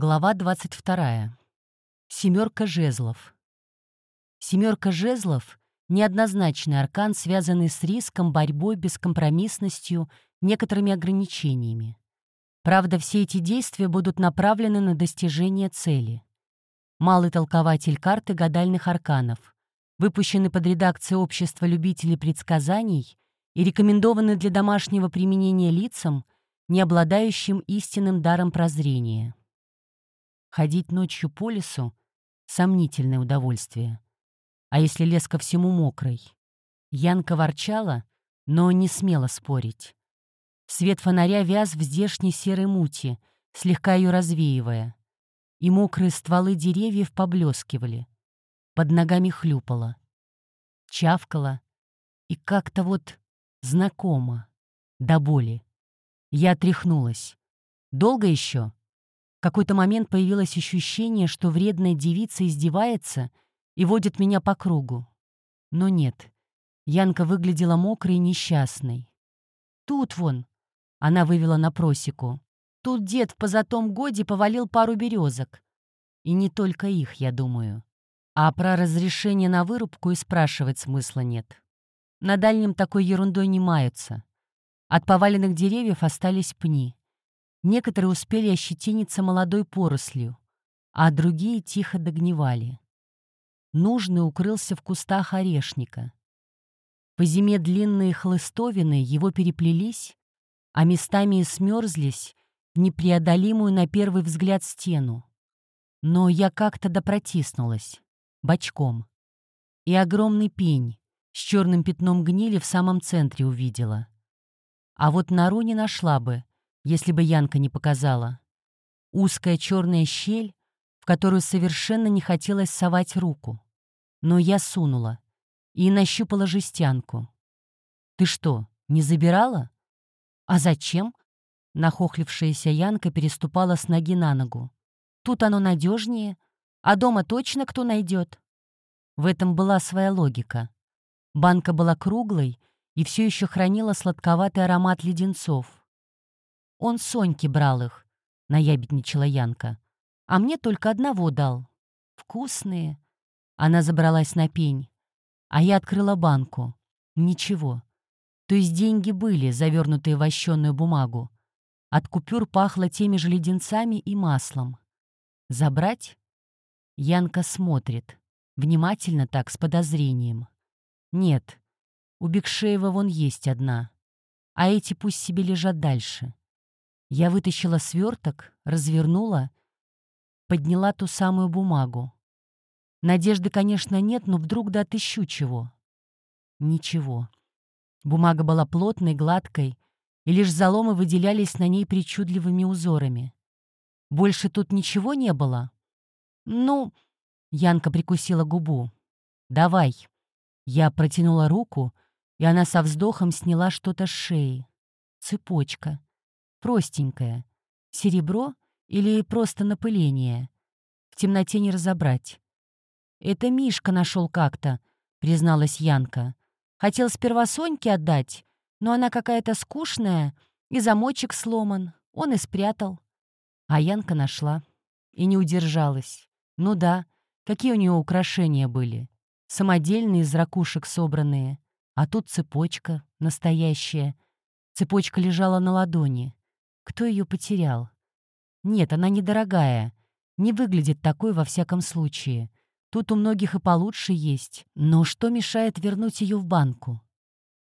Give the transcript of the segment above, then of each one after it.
Глава 22. Семерка жезлов. Семерка жезлов — неоднозначный аркан, связанный с риском, борьбой, бескомпромиссностью, некоторыми ограничениями. Правда, все эти действия будут направлены на достижение цели. Малый толкователь карты гадальных арканов, выпущенный под редакцией Общества любителей предсказаний и рекомендованы для домашнего применения лицам, не обладающим истинным даром прозрения. Ходить ночью по лесу — сомнительное удовольствие. А если лес ко всему мокрый? Янка ворчала, но не смела спорить. Свет фонаря вяз в здешней серой мути, слегка ее развеивая. И мокрые стволы деревьев поблескивали. Под ногами хлюпало. Чавкало. И как-то вот знакомо. До боли. Я отряхнулась. Долго еще? В какой-то момент появилось ощущение, что вредная девица издевается и водит меня по кругу. Но нет. Янка выглядела мокрой и несчастной. «Тут вон!» — она вывела на просеку. «Тут дед в позатом годе повалил пару березок. И не только их, я думаю. А про разрешение на вырубку и спрашивать смысла нет. На дальнем такой ерундой не маются. От поваленных деревьев остались пни. Некоторые успели ощетиниться молодой порослью, а другие тихо догнивали. Нужный укрылся в кустах орешника. По зиме длинные хлыстовины его переплелись, а местами и смерзлись в непреодолимую на первый взгляд стену. Но я как-то допротиснулась, бочком. И огромный пень с черным пятном гнили в самом центре увидела. А вот нору не нашла бы, если бы Янка не показала. Узкая черная щель, в которую совершенно не хотелось совать руку. Но я сунула и нащупала жестянку. «Ты что, не забирала?» «А зачем?» Нахохлившаяся Янка переступала с ноги на ногу. «Тут оно надежнее, а дома точно кто найдет?» В этом была своя логика. Банка была круглой и все еще хранила сладковатый аромат леденцов. Он Соньке брал их, — наябедничала Янка. А мне только одного дал. Вкусные. Она забралась на пень. А я открыла банку. Ничего. То есть деньги были, завернутые в вощенную бумагу. От купюр пахло теми же леденцами и маслом. Забрать? Янка смотрит. Внимательно так, с подозрением. Нет, у Бекшеева вон есть одна. А эти пусть себе лежат дальше. Я вытащила сверток, развернула, подняла ту самую бумагу. Надежды, конечно, нет, но вдруг да отыщу чего. Ничего. Бумага была плотной, гладкой, и лишь заломы выделялись на ней причудливыми узорами. Больше тут ничего не было? Ну, Янка прикусила губу. «Давай». Я протянула руку, и она со вздохом сняла что-то с шеи. Цепочка. Простенькое. Серебро или просто напыление. В темноте не разобрать. «Это Мишка нашел как-то», — призналась Янка. «Хотел сперва Соньке отдать, но она какая-то скучная, и замочек сломан. Он и спрятал». А Янка нашла. И не удержалась. Ну да, какие у нее украшения были. Самодельные из ракушек собранные. А тут цепочка, настоящая. Цепочка лежала на ладони. Кто ее потерял? Нет, она недорогая. Не выглядит такой во всяком случае. Тут у многих и получше есть. Но что мешает вернуть ее в банку?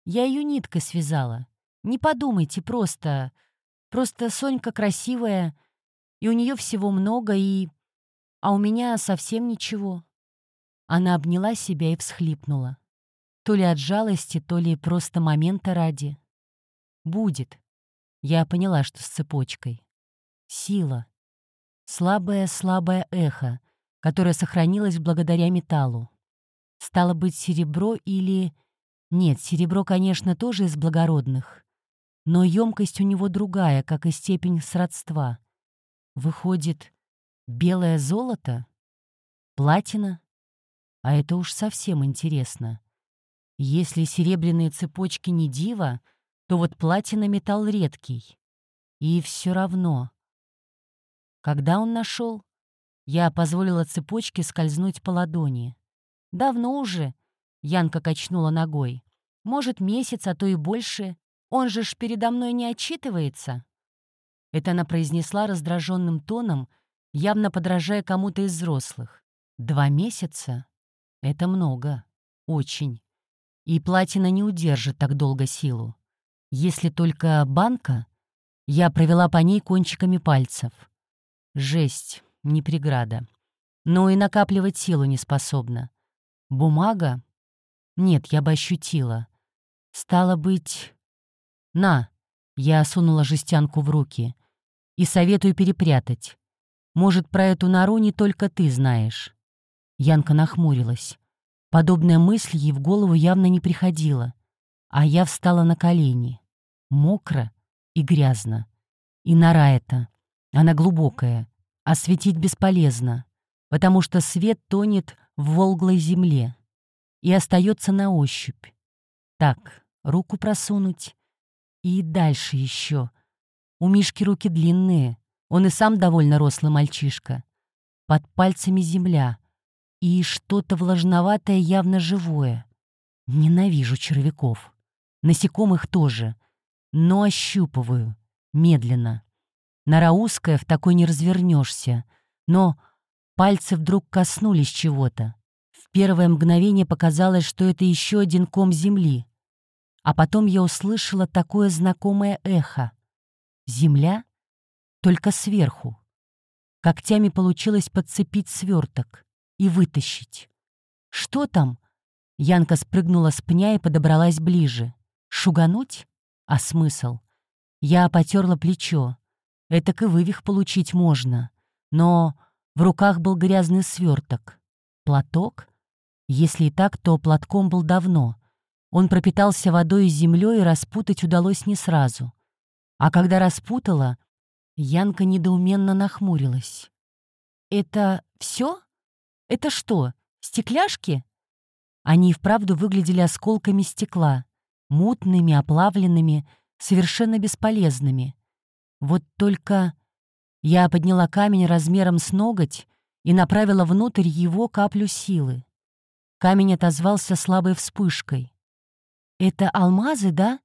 Я ее ниткой связала. Не подумайте, просто... Просто Сонька красивая, и у нее всего много, и... А у меня совсем ничего. Она обняла себя и всхлипнула. То ли от жалости, то ли просто момента ради. Будет. Я поняла, что с цепочкой. Сила. Слабое-слабое эхо, которое сохранилось благодаря металлу. Стало быть, серебро или... Нет, серебро, конечно, тоже из благородных. Но емкость у него другая, как и степень сродства. Выходит, белое золото? Платина? А это уж совсем интересно. Если серебряные цепочки не дива, то вот платина металл редкий. И все равно. Когда он нашел? Я позволила цепочке скользнуть по ладони. «Давно уже», — Янка качнула ногой. «Может, месяц, а то и больше. Он же ж передо мной не отчитывается». Это она произнесла раздраженным тоном, явно подражая кому-то из взрослых. «Два месяца? Это много. Очень. И платина не удержит так долго силу. Если только банка, я провела по ней кончиками пальцев. Жесть, не преграда. Но и накапливать силу не способна. Бумага? Нет, я бы ощутила. Стало быть... На, я сунула жестянку в руки. И советую перепрятать. Может, про эту нору не только ты знаешь. Янка нахмурилась. Подобная мысль ей в голову явно не приходила. А я встала на колени. Мокро и грязно. И нора эта. Она глубокая. Осветить бесполезно, потому что свет тонет в волглой земле и остается на ощупь. Так, руку просунуть и дальше еще. У Мишки руки длинные, он и сам довольно рослый мальчишка. Под пальцами земля и что-то влажноватое явно живое. Ненавижу червяков. Насекомых тоже. Но ощупываю. Медленно. Нора узкая, в такой не развернешься. Но пальцы вдруг коснулись чего-то. В первое мгновение показалось, что это еще один ком земли. А потом я услышала такое знакомое эхо. Земля? Только сверху. Когтями получилось подцепить сверток и вытащить. «Что там?» Янка спрыгнула с пня и подобралась ближе. «Шугануть? А смысл?» Я потерла плечо. Это и вывих получить можно. Но в руках был грязный сверток. Платок? Если и так, то платком был давно. Он пропитался водой и землей, и распутать удалось не сразу. А когда распутала, Янка недоуменно нахмурилась. «Это все? Это что, стекляшки?» Они и вправду выглядели осколками стекла, мутными, оплавленными, совершенно бесполезными. Вот только я подняла камень размером с ноготь и направила внутрь его каплю силы. Камень отозвался слабой вспышкой. «Это алмазы, да?»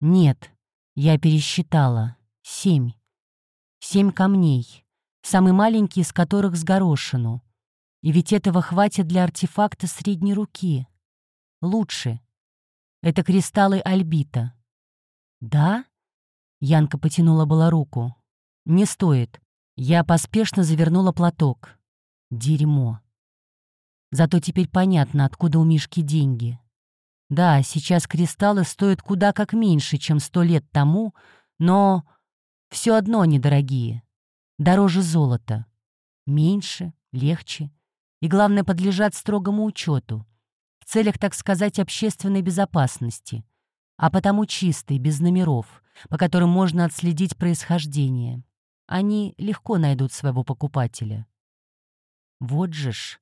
«Нет», — я пересчитала. «Семь. Семь камней, самый маленький из которых с горошину. И ведь этого хватит для артефакта средней руки. Лучше. Это кристаллы альбита». «Да?» Янка потянула была руку. «Не стоит». Я поспешно завернула платок. Дерьмо. Зато теперь понятно, откуда у Мишки деньги. Да, сейчас кристаллы стоят куда как меньше, чем сто лет тому, но все одно они дорогие. Дороже золота. Меньше, легче. И, главное, подлежат строгому учету. В целях, так сказать, общественной безопасности. А потому чистый, без номеров, по которым можно отследить происхождение. Они легко найдут своего покупателя. Вот же ж.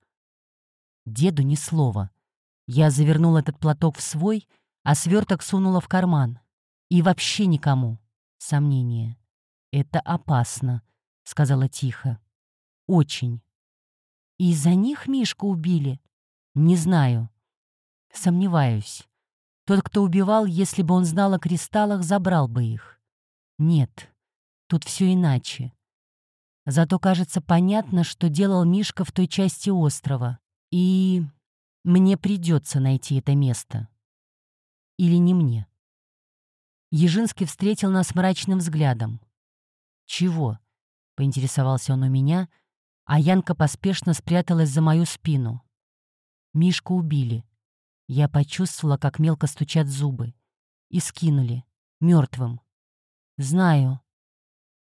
Деду ни слова. Я завернул этот платок в свой, а сверток сунула в карман. И вообще никому. Сомнение. «Это опасно», — сказала тихо. «Очень». «Из-за них Мишку убили?» «Не знаю. Сомневаюсь. Тот, кто убивал, если бы он знал о кристаллах, забрал бы их. Нет, тут все иначе. Зато кажется понятно, что делал Мишка в той части острова. И мне придется найти это место. Или не мне. Ежинский встретил нас мрачным взглядом. «Чего?» — поинтересовался он у меня, а Янка поспешно спряталась за мою спину. Мишку убили. Я почувствовала, как мелко стучат зубы. И скинули. мертвым. Знаю.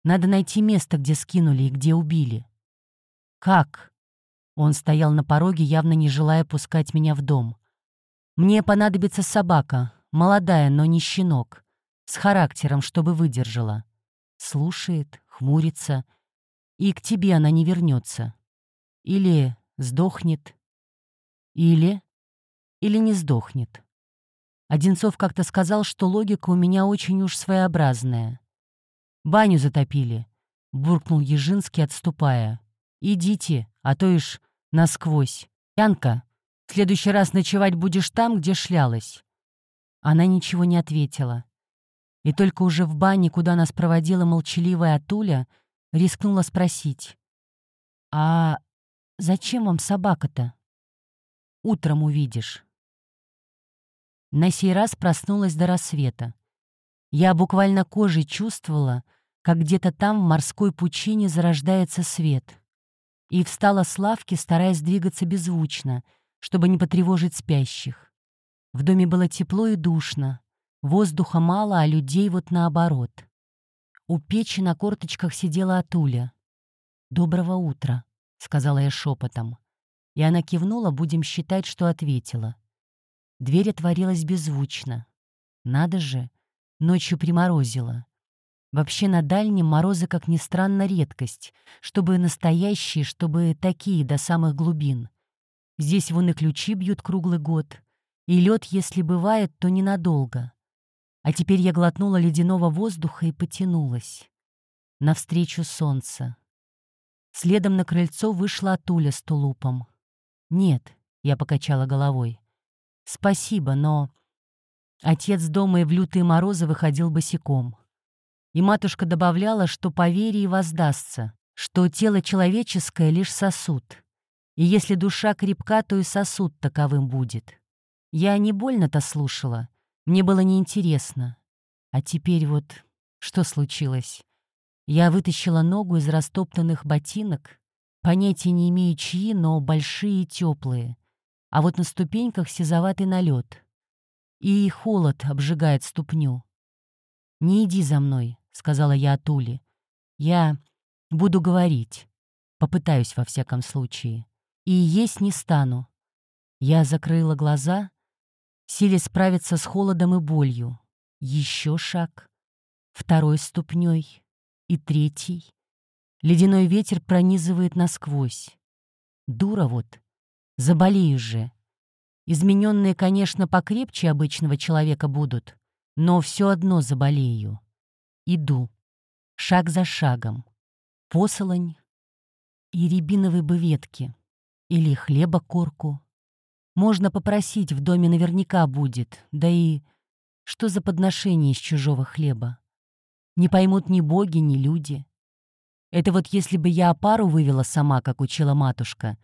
Надо найти место, где скинули и где убили. Как? Он стоял на пороге, явно не желая пускать меня в дом. Мне понадобится собака, молодая, но не щенок, с характером, чтобы выдержала. Слушает, хмурится, и к тебе она не вернется. Или сдохнет, или или не сдохнет. Одинцов как-то сказал, что логика у меня очень уж своеобразная. Баню затопили. — буркнул Ежинский, отступая. «Идите, а то ишь насквозь. Янка, в следующий раз ночевать будешь там, где шлялась». Она ничего не ответила. И только уже в бане, куда нас проводила молчаливая Атуля, рискнула спросить. «А зачем вам собака-то?» «Утром увидишь». На сей раз проснулась до рассвета. Я буквально кожей чувствовала, как где-то там в морской пучине зарождается свет. И встала с лавки, стараясь двигаться беззвучно, чтобы не потревожить спящих. В доме было тепло и душно. Воздуха мало, а людей вот наоборот. У печи на корточках сидела Атуля. «Доброго утра», — сказала я шепотом. И она кивнула, будем считать, что ответила. Дверь отворилась беззвучно. Надо же, ночью приморозило. Вообще на дальнем морозы, как ни странно, редкость, чтобы настоящие, чтобы такие до самых глубин. Здесь вон и ключи бьют круглый год, и лед, если бывает, то ненадолго. А теперь я глотнула ледяного воздуха и потянулась. Навстречу солнца. Следом на крыльцо вышла Атуля с тулупом. «Нет», — я покачала головой. «Спасибо, но...» Отец дома и в лютые морозы выходил босиком. И матушка добавляла, что по вере и воздастся, что тело человеческое — лишь сосуд. И если душа крепка, то и сосуд таковым будет. Я не больно-то слушала, мне было неинтересно. А теперь вот что случилось? Я вытащила ногу из растоптанных ботинок, понятия не имею чьи, но большие и теплые. А вот на ступеньках сизоватый налет. И холод обжигает ступню. «Не иди за мной», — сказала я Атуле. «Я буду говорить. Попытаюсь во всяком случае. И есть не стану». Я закрыла глаза силясь справиться с холодом и болью. Еще шаг, второй ступней и третий. Ледяной ветер пронизывает насквозь. Дура вот, заболею же. Измененные, конечно, покрепче обычного человека будут, но все одно заболею. Иду, шаг за шагом. Посолонь и рябиновые бы ветки, или хлеба корку, можно попросить, в доме наверняка будет. Да и что за подношение из чужого хлеба? Не поймут ни боги, ни люди. Это вот если бы я опару вывела сама, как учила матушка,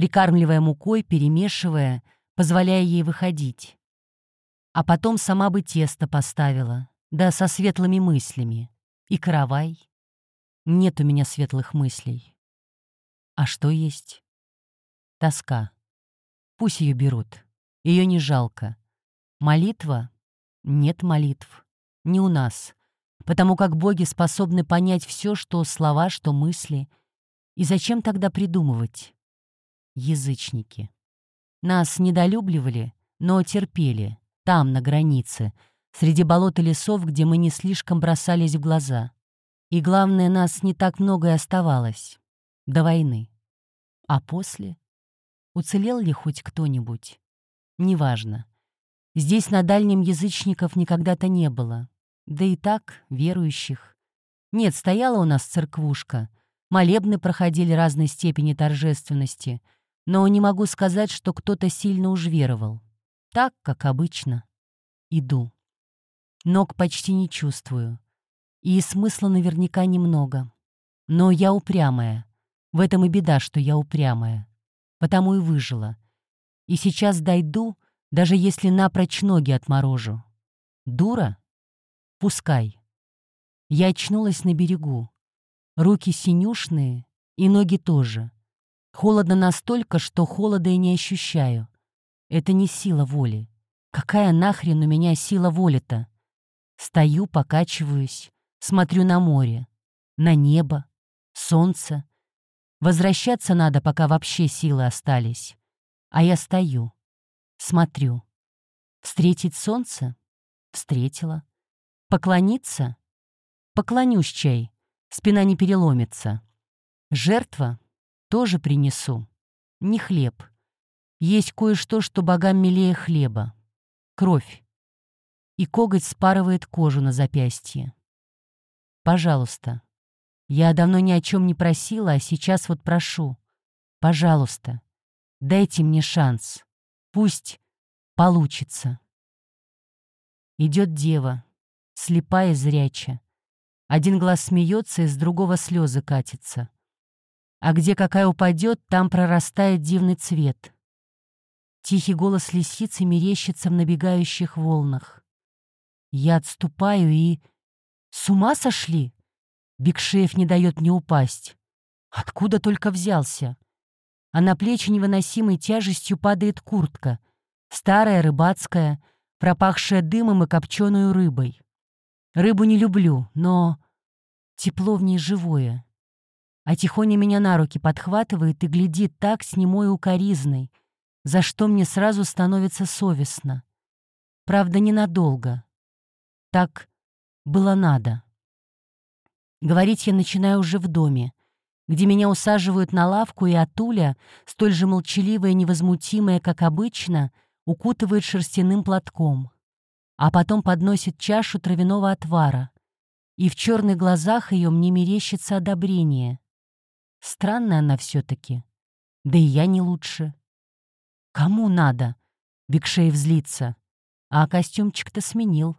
прикармливая мукой, перемешивая, позволяя ей выходить. А потом сама бы тесто поставила, да со светлыми мыслями. И каравай. Нет у меня светлых мыслей. А что есть? Тоска. Пусть ее берут. Ее не жалко. Молитва? Нет молитв. Не у нас. Потому как боги способны понять все, что слова, что мысли. И зачем тогда придумывать? Язычники. Нас недолюбливали, но терпели. Там, на границе, среди болот и лесов, где мы не слишком бросались в глаза. И главное, нас не так много и оставалось. До войны. А после? Уцелел ли хоть кто-нибудь? Неважно. Здесь на дальнем язычников никогда-то не было. Да и так, верующих. Нет, стояла у нас церквушка. Молебны проходили разной степени торжественности. Но не могу сказать, что кто-то сильно уж веровал. Так, как обычно. Иду. Ног почти не чувствую. И смысла наверняка немного. Но я упрямая. В этом и беда, что я упрямая потому и выжила. И сейчас дойду, даже если напрочь ноги отморожу. Дура? Пускай. Я очнулась на берегу. Руки синюшные, и ноги тоже. Холодно настолько, что холода и не ощущаю. Это не сила воли. Какая нахрен у меня сила воли-то? Стою, покачиваюсь, смотрю на море, на небо, солнце, Возвращаться надо, пока вообще силы остались. А я стою, смотрю. Встретить солнце? Встретила. Поклониться? Поклонюсь чай, спина не переломится. Жертва? Тоже принесу. Не хлеб. Есть кое-что, что богам милее хлеба. Кровь. И коготь спарывает кожу на запястье. Пожалуйста, Я давно ни о чем не просила, а сейчас вот прошу. Пожалуйста, дайте мне шанс. Пусть получится. Идет дева, слепая зряча. Один глаз смеется, из другого слезы катится. А где какая упадет, там прорастает дивный цвет. Тихий голос лисицы мерещится в набегающих волнах. Я отступаю и... С ума сошли? Бигшеев не дает мне упасть. Откуда только взялся? А на плечи невыносимой тяжестью падает куртка. Старая, рыбацкая, пропахшая дымом и копченую рыбой. Рыбу не люблю, но тепло в ней живое. А Тихоня меня на руки подхватывает и глядит так с немой укоризной, за что мне сразу становится совестно. Правда, ненадолго. Так было надо. Говорить я начинаю уже в доме, где меня усаживают на лавку, и Атуля, столь же молчаливая и невозмутимая, как обычно, укутывает шерстяным платком, а потом подносит чашу травяного отвара, и в черных глазах ее мне мерещится одобрение. Странная она все-таки. Да и я не лучше. Кому надо? Бекшеев злится. А костюмчик-то сменил.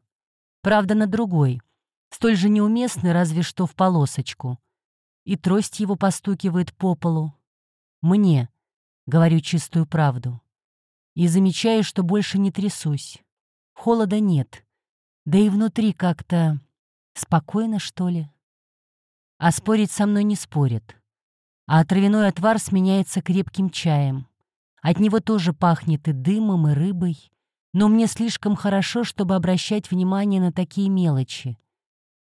Правда, на другой — столь же неуместный, разве что в полосочку. И трость его постукивает по полу. Мне, говорю чистую правду. И замечаю, что больше не трясусь. Холода нет. Да и внутри как-то спокойно, что ли. А спорить со мной не спорит. А травяной отвар сменяется крепким чаем. От него тоже пахнет и дымом, и рыбой. Но мне слишком хорошо, чтобы обращать внимание на такие мелочи.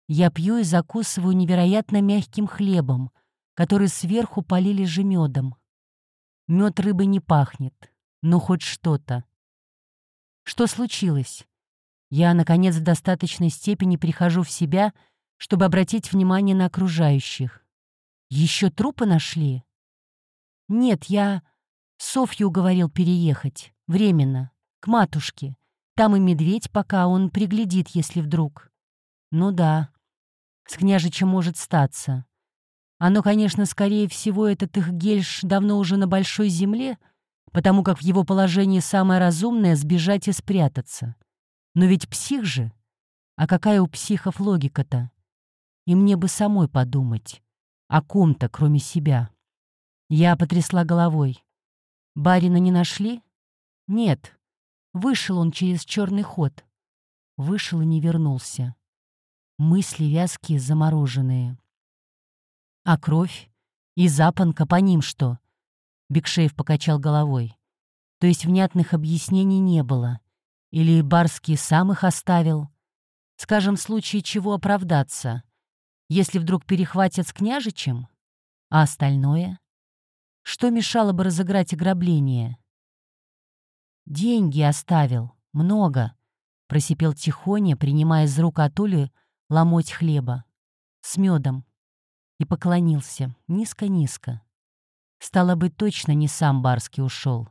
Я пью и закусываю невероятно мягким хлебом, который сверху полили же медом. Мед рыбы не пахнет, но хоть что-то. Что случилось? Я, наконец, в достаточной степени прихожу в себя, чтобы обратить внимание на окружающих. Еще трупы нашли? Нет, я Софью уговорил переехать. Временно. К матушке. Там и медведь пока, он приглядит, если вдруг. Ну да, с княжичем может статься. Оно, конечно, скорее всего, этот их гельш давно уже на большой земле, потому как в его положении самое разумное — сбежать и спрятаться. Но ведь псих же. А какая у психов логика-то? И мне бы самой подумать. О ком-то, кроме себя. Я потрясла головой. Барина не нашли? Нет. Вышел он через черный ход. Вышел и не вернулся. Мысли вязкие, замороженные. А кровь? И запонка по ним что? Бекшеев покачал головой. То есть внятных объяснений не было. Или Барский сам их оставил? Скажем, в случае чего оправдаться. Если вдруг перехватят с княжичем? А остальное? Что мешало бы разыграть ограбление? «Деньги оставил. Много», — просипел Тихоня, принимая из рук Атули ломоть хлеба с медом и поклонился низко-низко. Стало быть, точно не сам Барский ушел.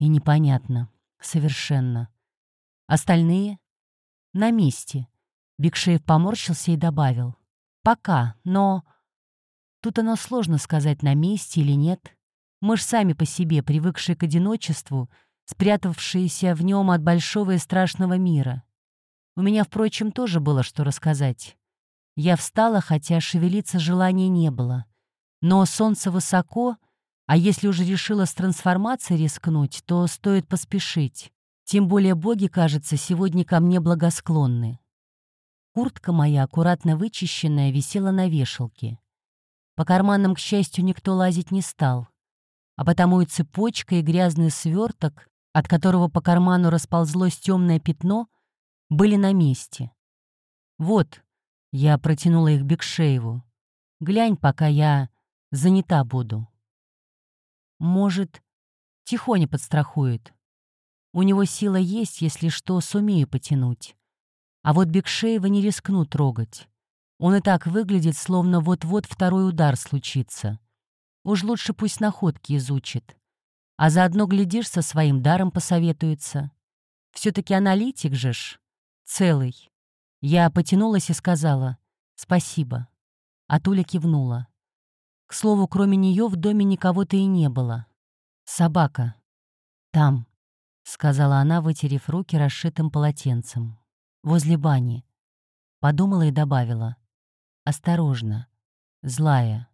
И непонятно. Совершенно. Остальные? На месте. Бигшеев поморщился и добавил. Пока, но... Тут оно сложно сказать, на месте или нет. Мы ж сами по себе, привыкшие к одиночеству, спрятавшиеся в нем от большого и страшного мира. У меня, впрочем, тоже было что рассказать. Я встала, хотя шевелиться желания не было. Но солнце высоко, а если уже решила с трансформацией рискнуть, то стоит поспешить. Тем более боги, кажется, сегодня ко мне благосклонны. Куртка моя, аккуратно вычищенная, висела на вешалке. По карманам, к счастью, никто лазить не стал. А потому и цепочка, и грязный сверток, от которого по карману расползлось темное пятно, были на месте. «Вот», — я протянула их Бекшееву, — «глянь, пока я занята буду». «Может, тихоня подстрахует. У него сила есть, если что, сумею потянуть. А вот Бекшеева не рискну трогать. Он и так выглядит, словно вот-вот второй удар случится. Уж лучше пусть находки изучит. А заодно, глядишь, со своим даром посоветуется. Все-таки аналитик же ж. Целый. Я потянулась и сказала «Спасибо». А Туля кивнула. К слову, кроме нее в доме никого-то и не было. Собака. Там, — сказала она, вытерев руки расшитым полотенцем. Возле бани. Подумала и добавила. Осторожно. Злая.